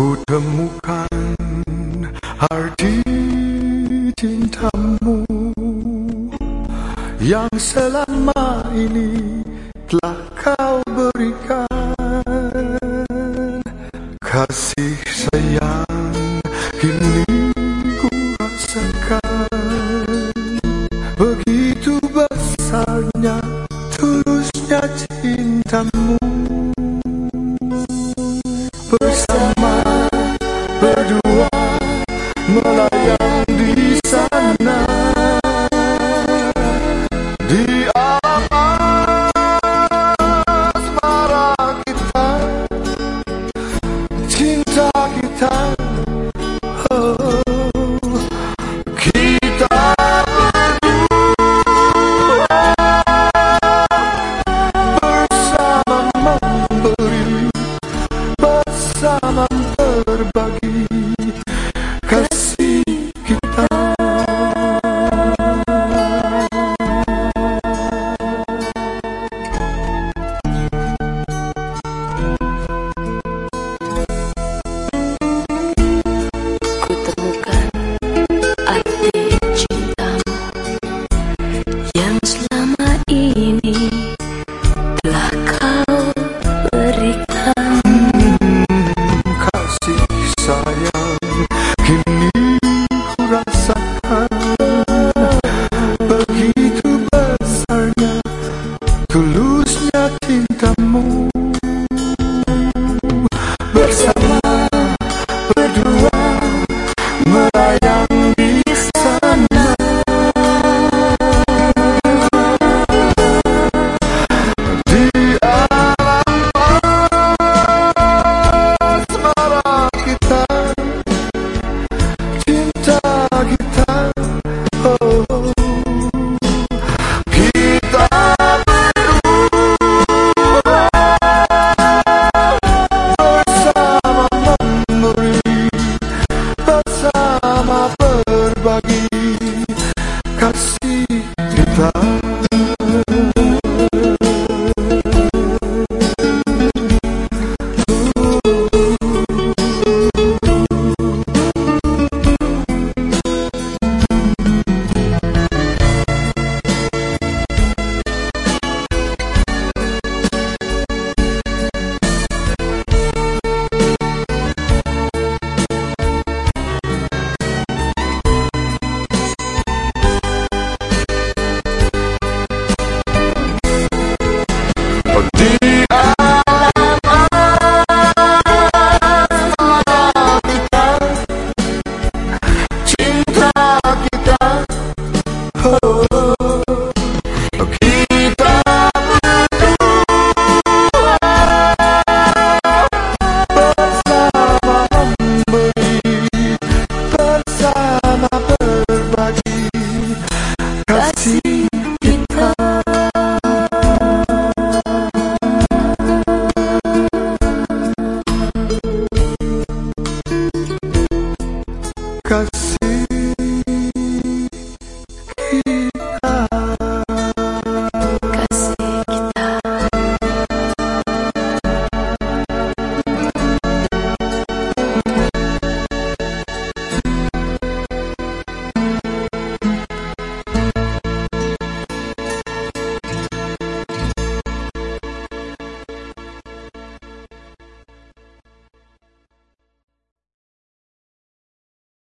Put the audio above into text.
Ku temukan arti cintamu Yang selama ini telah kau berikan Kasih sayang berdua melayang